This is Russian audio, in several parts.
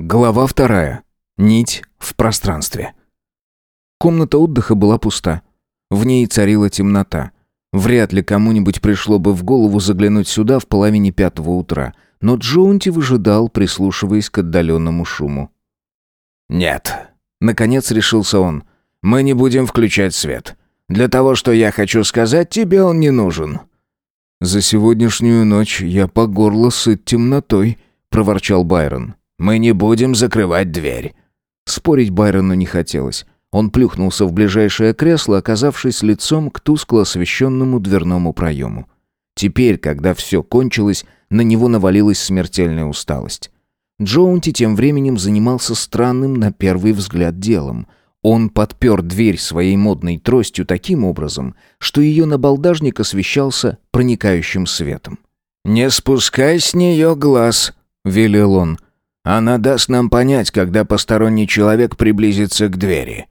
Глава вторая. Нить в пространстве. Комната отдыха была пуста. В ней царила темнота. Вряд ли кому-нибудь пришло бы в голову заглянуть сюда в половине пятого утра, но Джоунти выжидал, прислушиваясь к отдаленному шуму. «Нет», — наконец решился он, — «мы не будем включать свет. Для того, что я хочу сказать, тебе он не нужен». «За сегодняшнюю ночь я по горло сыт темнотой», — проворчал Байрон. Мы не будем закрывать дверь». Спорить Байрону не хотелось. Он плюхнулся в ближайшее кресло, оказавшись лицом к тускло освещенному дверному проему. Теперь, когда все кончилось, на него навалилась смертельная усталость. Джоунти тем временем занимался странным на первый взгляд делом. Он подпер дверь своей модной тростью таким образом, что ее набалдажник освещался проникающим светом. «Не спускай с нее глаз», — велел он. Она даст нам понять, когда посторонний человек приблизится к двери».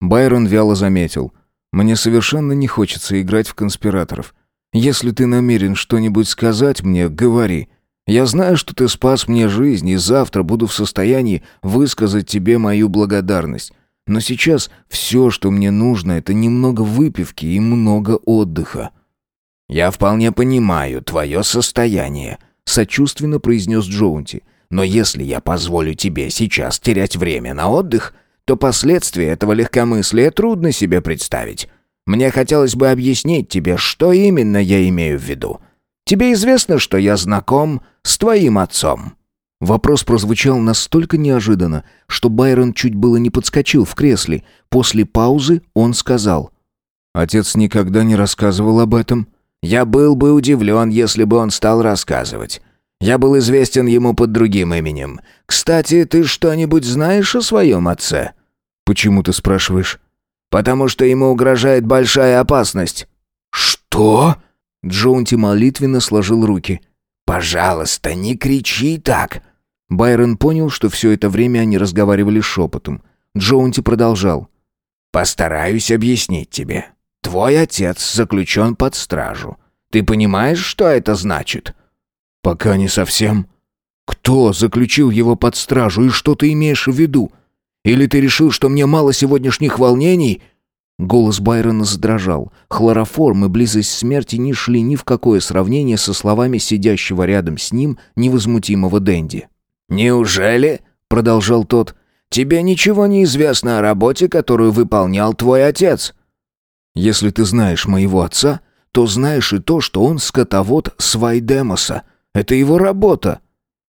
Байрон вяло заметил. «Мне совершенно не хочется играть в конспираторов. Если ты намерен что-нибудь сказать мне, говори. Я знаю, что ты спас мне жизнь, и завтра буду в состоянии высказать тебе мою благодарность. Но сейчас все, что мне нужно, это немного выпивки и много отдыха». «Я вполне понимаю твое состояние», — сочувственно произнес Джоунти. Но если я позволю тебе сейчас терять время на отдых, то последствия этого легкомыслия трудно себе представить. Мне хотелось бы объяснить тебе, что именно я имею в виду. Тебе известно, что я знаком с твоим отцом?» Вопрос прозвучал настолько неожиданно, что Байрон чуть было не подскочил в кресле. После паузы он сказал. «Отец никогда не рассказывал об этом?» «Я был бы удивлен, если бы он стал рассказывать. Я был известен ему под другим именем. Кстати, ты что-нибудь знаешь о своем отце?» «Почему ты спрашиваешь?» «Потому что ему угрожает большая опасность». «Что?» Джоунти молитвенно сложил руки. «Пожалуйста, не кричи так!» Байрон понял, что все это время они разговаривали шепотом. Джоунти продолжал. «Постараюсь объяснить тебе. Твой отец заключен под стражу. Ты понимаешь, что это значит?» «Пока не совсем. Кто заключил его под стражу и что ты имеешь в виду? Или ты решил, что мне мало сегодняшних волнений?» Голос Байрона задрожал. Хлороформ и близость смерти не шли ни в какое сравнение со словами сидящего рядом с ним невозмутимого Дэнди. «Неужели?» — продолжал тот. «Тебе ничего не известно о работе, которую выполнял твой отец?» «Если ты знаешь моего отца, то знаешь и то, что он скотовод Свайдемоса, это его работа».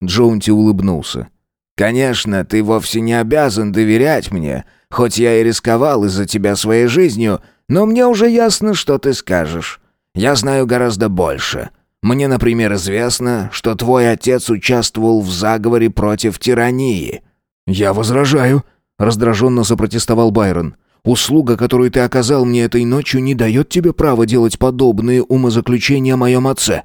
Джоунти улыбнулся. «Конечно, ты вовсе не обязан доверять мне, хоть я и рисковал из-за тебя своей жизнью, но мне уже ясно, что ты скажешь. Я знаю гораздо больше. Мне, например, известно, что твой отец участвовал в заговоре против тирании». «Я возражаю», — раздраженно запротестовал Байрон. «Услуга, которую ты оказал мне этой ночью, не дает тебе права делать подобные умозаключения о моем отце».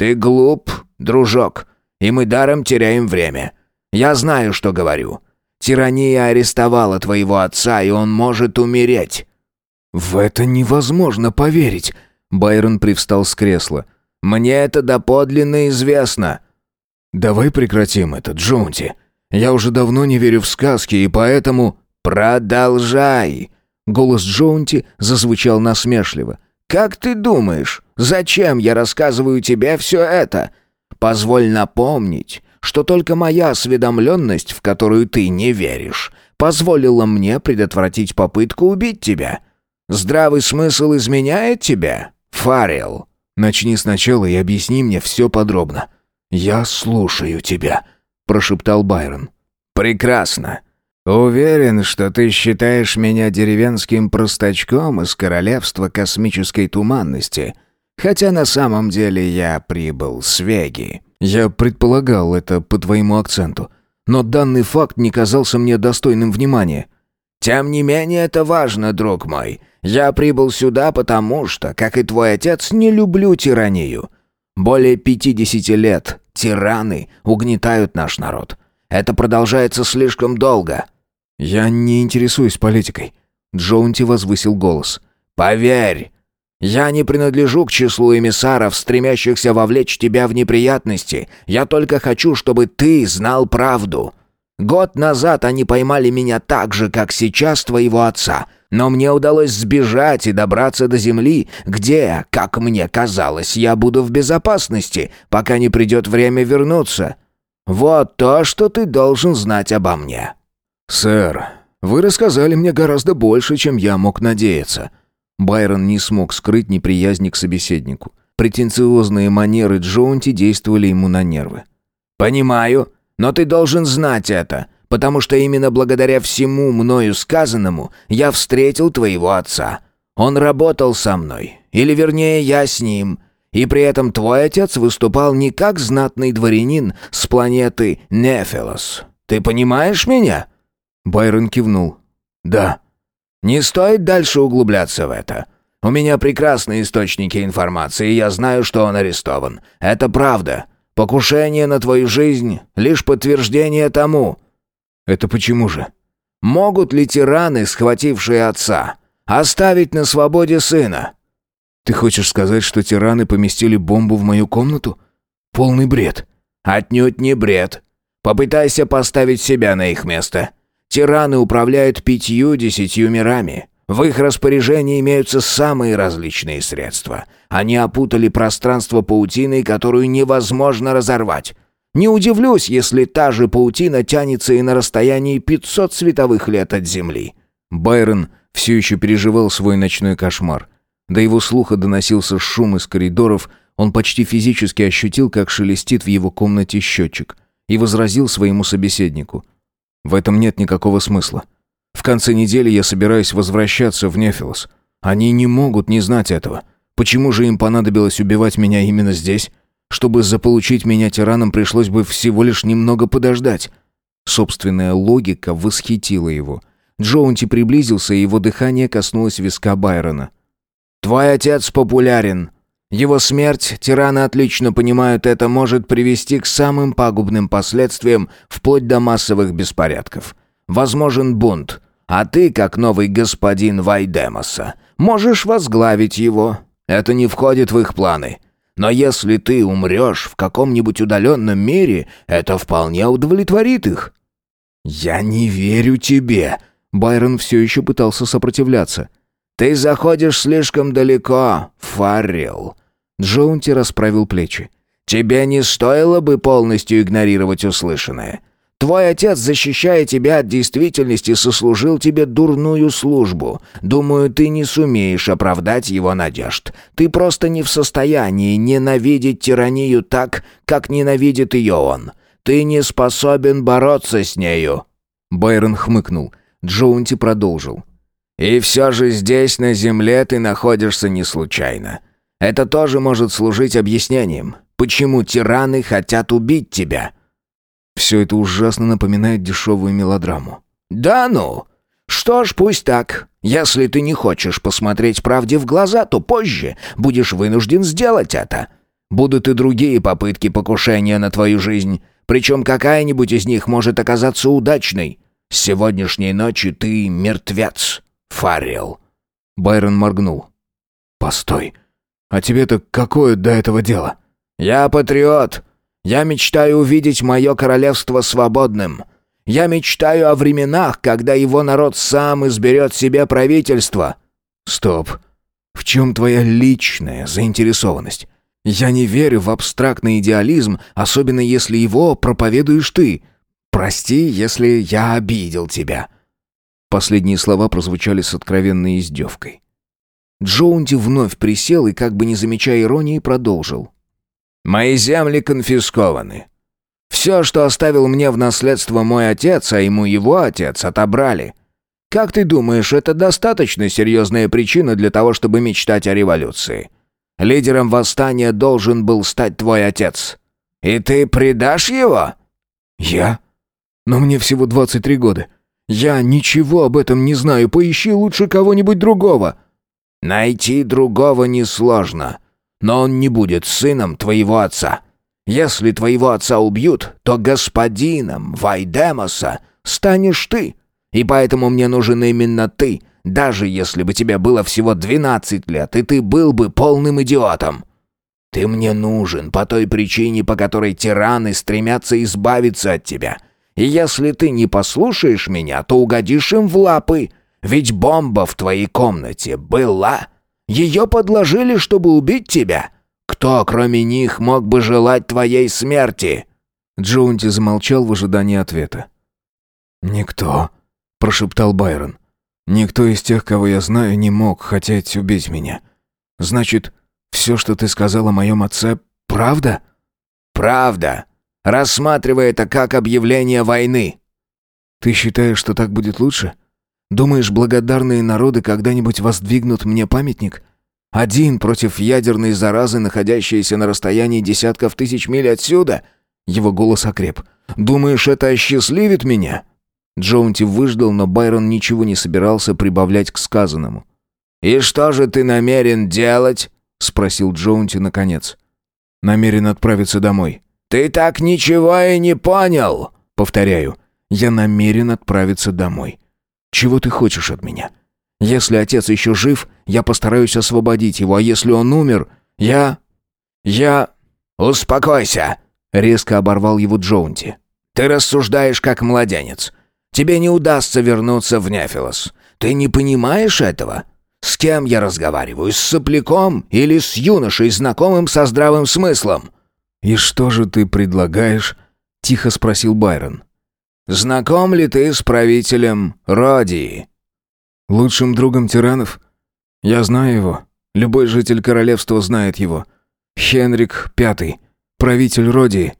«Ты глуп, дружок, и мы даром теряем время. Я знаю, что говорю. Тирания арестовала твоего отца, и он может умереть». «В это невозможно поверить», — Байрон привстал с кресла. «Мне это доподлинно известно». «Давай прекратим это, Джонти. Я уже давно не верю в сказки, и поэтому...» «Продолжай!» Голос Джонти зазвучал насмешливо. «Как ты думаешь, зачем я рассказываю тебе все это? Позволь напомнить, что только моя осведомленность, в которую ты не веришь, позволила мне предотвратить попытку убить тебя. Здравый смысл изменяет тебя, Фарил?» «Начни сначала и объясни мне все подробно». «Я слушаю тебя», — прошептал Байрон. «Прекрасно. «Уверен, что ты считаешь меня деревенским простачком из королевства космической туманности, хотя на самом деле я прибыл с Веги». «Я предполагал это по твоему акценту, но данный факт не казался мне достойным внимания». «Тем не менее это важно, друг мой. Я прибыл сюда потому что, как и твой отец, не люблю тиранию. Более пятидесяти лет тираны угнетают наш народ». Это продолжается слишком долго». «Я не интересуюсь политикой», — Джоунти возвысил голос. «Поверь, я не принадлежу к числу эмиссаров, стремящихся вовлечь тебя в неприятности. Я только хочу, чтобы ты знал правду». Год назад они поймали меня так же, как сейчас твоего отца. Но мне удалось сбежать и добраться до земли, где, как мне казалось, я буду в безопасности, пока не придет время вернуться. Вот то, что ты должен знать обо мне». «Сэр, вы рассказали мне гораздо больше, чем я мог надеяться». Байрон не смог скрыть неприязни к собеседнику. Претенциозные манеры Джоунти действовали ему на нервы. «Понимаю, но ты должен знать это, потому что именно благодаря всему мною сказанному я встретил твоего отца. Он работал со мной, или вернее я с ним, и при этом твой отец выступал не как знатный дворянин с планеты Нефилос. Ты понимаешь меня?» Байрон кивнул. «Да». «Не стоит дальше углубляться в это. У меня прекрасные источники информации, и я знаю, что он арестован. Это правда. Покушение на твою жизнь — лишь подтверждение тому». «Это почему же?» «Могут ли тираны, схватившие отца, оставить на свободе сына?» «Ты хочешь сказать, что тираны поместили бомбу в мою комнату? Полный бред». «Отнюдь не бред. Попытайся поставить себя на их место. Тираны управляют пятью-десятью мирами. В их распоряжении имеются самые различные средства. Они опутали пространство паутиной, которую невозможно разорвать. Не удивлюсь, если та же паутина тянется и на расстоянии 500 световых лет от Земли». Байрон все еще переживал свой ночной кошмар. До его слуха доносился шум из коридоров, он почти физически ощутил, как шелестит в его комнате счетчик, и возразил своему собеседнику. «В этом нет никакого смысла. В конце недели я собираюсь возвращаться в Нефилос. Они не могут не знать этого. Почему же им понадобилось убивать меня именно здесь? Чтобы заполучить меня тираном, пришлось бы всего лишь немного подождать. Собственная логика восхитила его. Джоунти приблизился, и его дыхание коснулось виска Байрона. «Твой отец популярен. Его смерть, тираны отлично понимают, это может привести к самым пагубным последствиям, вплоть до массовых беспорядков. Возможен бунт, а ты, как новый господин Вайдемоса, можешь возглавить его. Это не входит в их планы. Но если ты умрешь в каком-нибудь удаленном мире, это вполне удовлетворит их». «Я не верю тебе», — Байрон все еще пытался сопротивляться. «Ты заходишь слишком далеко, Фаррелл». Джоунти расправил плечи. «Тебе не стоило бы полностью игнорировать услышанное. Твой отец, защищая тебя от действительности, сослужил тебе дурную службу. Думаю, ты не сумеешь оправдать его надежд. Ты просто не в состоянии ненавидеть тиранию так, как ненавидит ее он. Ты не способен бороться с нею». Байрон хмыкнул. Джоунти продолжил. «И все же здесь, на земле, ты находишься не случайно. Это тоже может служить объяснением, почему тираны хотят убить тебя». Все это ужасно напоминает дешевую мелодраму. «Да ну! Что ж, пусть так. Если ты не хочешь посмотреть правде в глаза, то позже будешь вынужден сделать это. Будут и другие попытки покушения на твою жизнь, причем какая-нибудь из них может оказаться удачной. С сегодняшней ночи ты мертвец, Фаррелл». Байрон моргнул. «Постой. А тебе-то какое до этого дело?» «Я патриот. Я мечтаю увидеть мое королевство свободным. Я мечтаю о временах, когда его народ сам изберет себе правительство». «Стоп. В чем твоя личная заинтересованность? Я не верю в абстрактный идеализм, особенно если его проповедуешь ты. Прости, если я обидел тебя». Последние слова прозвучали с откровенной издевкой. Джоунти вновь присел и, как бы не замечая иронии, продолжил. Мои земли конфискованы. Все, что оставил мне в наследство мой отец, а ему его отец, отобрали. Как ты думаешь, это достаточно серьезная причина для того, чтобы мечтать о революции? Лидером восстания должен был стать твой отец. И ты предашь его? Я? Но мне всего 23 года. Я ничего об этом не знаю. Поищи лучше кого-нибудь другого. Найти другого несложно но он не будет сыном твоего отца. Если твоего отца убьют, то господином Вайдемоса станешь ты. И поэтому мне нужен именно ты, даже если бы тебе было всего двенадцать лет, и ты был бы полным идиотом. Ты мне нужен по той причине, по которой тираны стремятся избавиться от тебя. И если ты не послушаешь меня, то угодишь им в лапы. Ведь бомба в твоей комнате была. Ее подложили, чтобы убить тебя. Кто, кроме них, мог бы желать твоей смерти?» Джоунти замолчал в ожидании ответа. «Никто», — прошептал Байрон. «Никто из тех, кого я знаю, не мог хотеть убить меня. Значит, все, что ты сказал о моем отце, правда?» «Правда. Рассматривай это как объявление войны». «Ты считаешь, что так будет лучше? Думаешь, благодарные народы когда-нибудь воздвигнут мне памятник? Один против ядерной заразы, находящейся на расстоянии десятков тысяч миль отсюда?» Его голос окреп. «Думаешь, это осчастливит меня?» Джоунти выждал, но Байрон ничего не собирался прибавлять к сказанному. «И что же ты намерен делать?» — спросил Джоунти наконец. «Намерен отправиться домой». «Ты так ничего и не понял!» «Повторяю, я намерен отправиться домой. Чего ты хочешь от меня? Если отец еще жив, я постараюсь освободить его, а если он умер, я... я...» «Успокойся!» — резко оборвал его Джоунти. «Ты рассуждаешь как младенец. Тебе не удастся вернуться в Нефилос. Ты не понимаешь этого? С кем я разговариваю? С сопляком или с юношей, знакомым со здравым смыслом?» «И что же ты предлагаешь?» — тихо спросил Байрон. «Знаком ли ты с правителем Родии?» «Лучшим другом тиранов? Я знаю его. Любой житель королевства знает его. Хенрик Пятый, правитель Родии».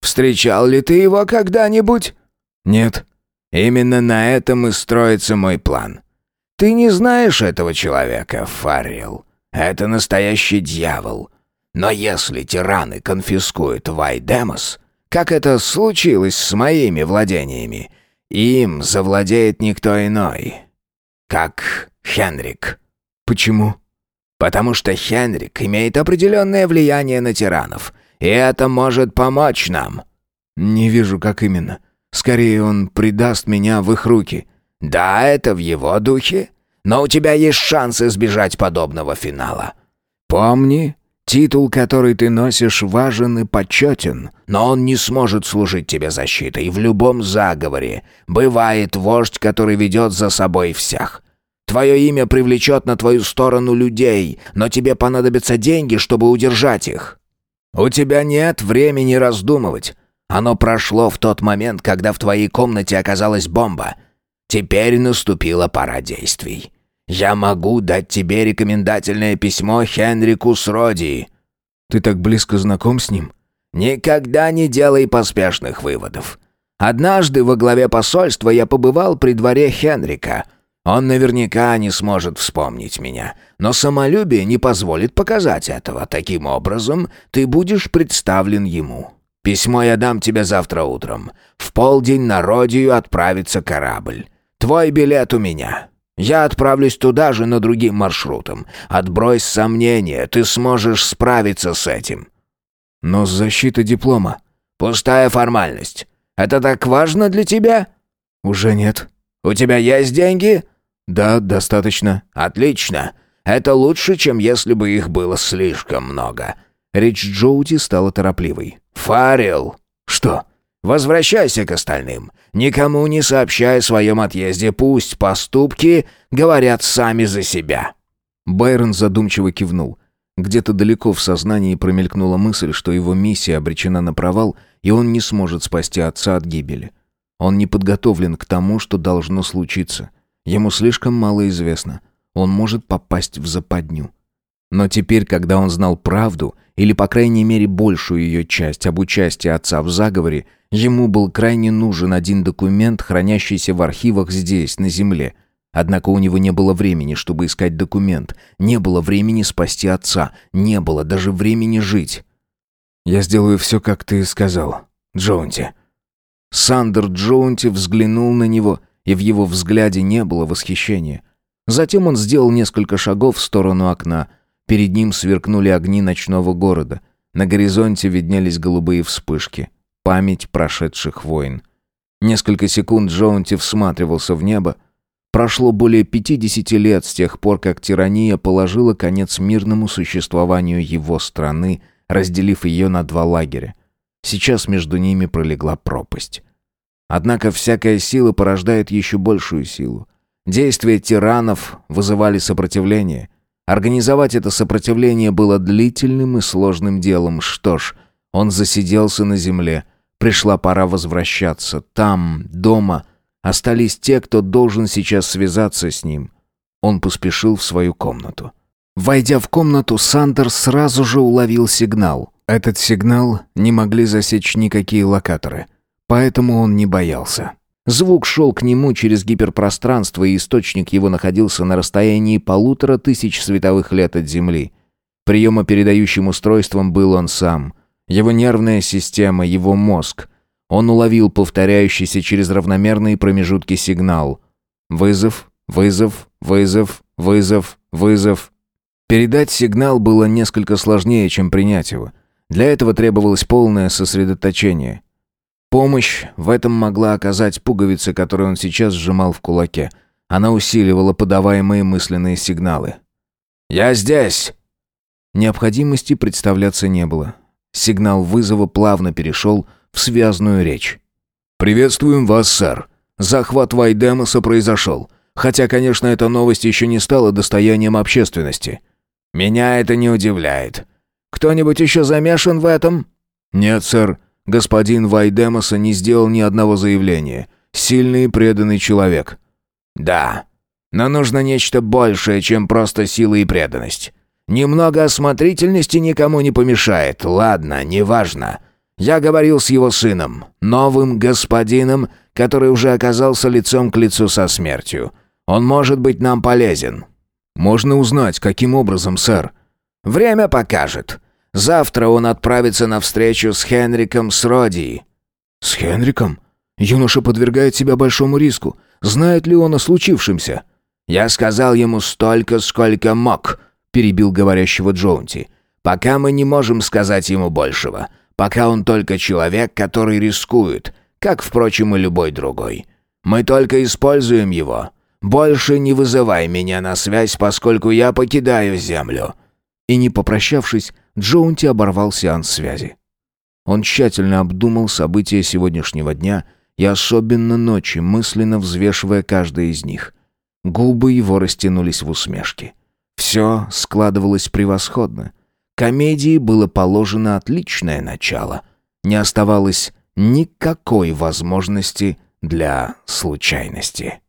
«Встречал ли ты его когда-нибудь?» «Нет». Именно на этом и строится мой план. Ты не знаешь этого человека, Фаррил. Это настоящий дьявол. Но если тираны конфискуют Вайдемос, как это случилось с моими владениями, им завладеет никто иной, как Хенрик. Почему? Потому что Хенрик имеет определенное влияние на тиранов, и это может помочь нам. Не вижу, как именно. Скорее, он предаст меня в их руки». «Да, это в его духе. Но у тебя есть шанс избежать подобного финала. Помни, титул, который ты носишь, важен и почетен, но он не сможет служить тебе защитой. В любом заговоре бывает вождь, который ведет за собой всех». Твое имя привлечет на твою сторону людей, но тебе понадобятся деньги, чтобы удержать их. У тебя нет времени раздумывать. Оно прошло в тот момент, когда в твоей комнате оказалась бомба. Теперь наступила пора действий. Я могу дать тебе рекомендательное письмо Хенрику Сроди. Ты так близко знаком с ним? Никогда не делай поспешных выводов. Однажды во главе посольства я побывал при дворе Хенрика. Он наверняка не сможет вспомнить меня, но самолюбие не позволит показать этого. Таким образом, ты будешь представлен ему. Письмо я дам тебе завтра утром. В полдень на Родию отправится корабль. Твой билет у меня. Я отправлюсь туда же, но другим маршрутом. Отбрось сомнения, ты сможешь справиться с этим». «Но защита диплома...» «Пустая формальность. Это так важно для тебя?» «Уже нет». «У тебя есть деньги?» «Да, достаточно». «Отлично. Это лучше, чем если бы их было слишком много». Речь Джоуди стала торопливой. «Фарил!» «Что?» «Возвращайся к остальным. Никому не сообщай о своем отъезде. Пусть поступки говорят сами за себя». Байрон задумчиво кивнул. Где-то далеко в сознании промелькнула мысль, что его миссия обречена на провал, и он не сможет спасти отца от гибели. Он не подготовлен к тому, что должно случиться. Ему слишком мало известно. Он может попасть в западню. Но теперь, когда он знал правду, или, по крайней мере, большую ее часть об участии отца в заговоре, ему был крайне нужен один документ, хранящийся в архивах здесь, на земле. Однако у него не было времени, чтобы искать документ, не было времени спасти отца, не было даже времени жить. «Я сделаю все, как ты сказал, Джоунти». Сандер Джоунти взглянул на него, и в его взгляде не было восхищения. Затем он сделал несколько шагов в сторону окна – Перед ним сверкнули огни ночного города. На горизонте виднелись голубые вспышки. Память прошедших войн. Несколько секунд Джоунти всматривался в небо. Прошло более 50 лет с тех пор, как тирания положила конец мирному существованию его страны, разделив ее на два лагеря. Сейчас между ними пролегла пропасть. Однако всякая сила порождает еще большую силу. Действия тиранов вызывали сопротивление. Организовать это сопротивление было длительным и сложным делом. Что ж, он засиделся на земле. Пришла пора возвращаться. Там, дома, остались те, кто должен сейчас связаться с ним. Он поспешил в свою комнату. Войдя в комнату, Сандер сразу же уловил сигнал. Этот сигнал не могли засечь никакие локаторы. Поэтому он не боялся. Звук шел к нему через гиперпространство, и источник его находился на расстоянии полутора тысяч световых лет от Земли. Приемопередающим устройством был он сам. Его нервная система, его мозг. Он уловил повторяющийся через равномерные промежутки сигнал. Вызов, вызов, вызов, вызов, вызов, Передать сигнал было несколько сложнее, чем принять его. Для этого требовалось полное сосредоточение. Помощь в этом могла оказать пуговица, которую он сейчас сжимал в кулаке. Она усиливала подаваемые мысленные сигналы. «Я здесь!» Необходимости представляться не было. Сигнал вызова плавно перешел в связную речь. «Приветствуем вас, сэр. Захват Вайдемоса произошел. Хотя, конечно, эта новость еще не стала достоянием общественности. «Меня это не удивляет. Кто-нибудь еще замешан в этом?» «Нет, сэр. Господин Вайдемоса не сделал ни одного заявления. Сильный и преданный человек». «Да. Но нужно нечто большее, чем просто сила и преданность. Немного осмотрительности никому не помешает. Ладно, неважно. Я говорил с его сыном, новым господином, который уже оказался лицом к лицу со смертью. Он может быть нам полезен. «Можно узнать, каким образом, сэр?» «Время покажет. Завтра он отправится на встречу с Хенриком Сродии». «С Хенриком? Юноша подвергает себя большому риску. Знает ли он о случившемся?» «Я сказал ему столько, сколько мог», — перебил говорящего Джоунти. «Пока мы не можем сказать ему большего. Пока он только человек, который рискует, как, впрочем, и любой другой. Мы только используем его. Больше не вызывай меня на связь, поскольку я покидаю Землю». И не попрощавшись, Джоунти оборвал сеанс связи. Он тщательно обдумал события сегодняшнего дня и особенно ночи, мысленно взвешивая каждое из них. Губы его растянулись в усмешке. Все складывалось превосходно. Комедии было положено отличное начало. Не оставалось никакой возможности для случайности.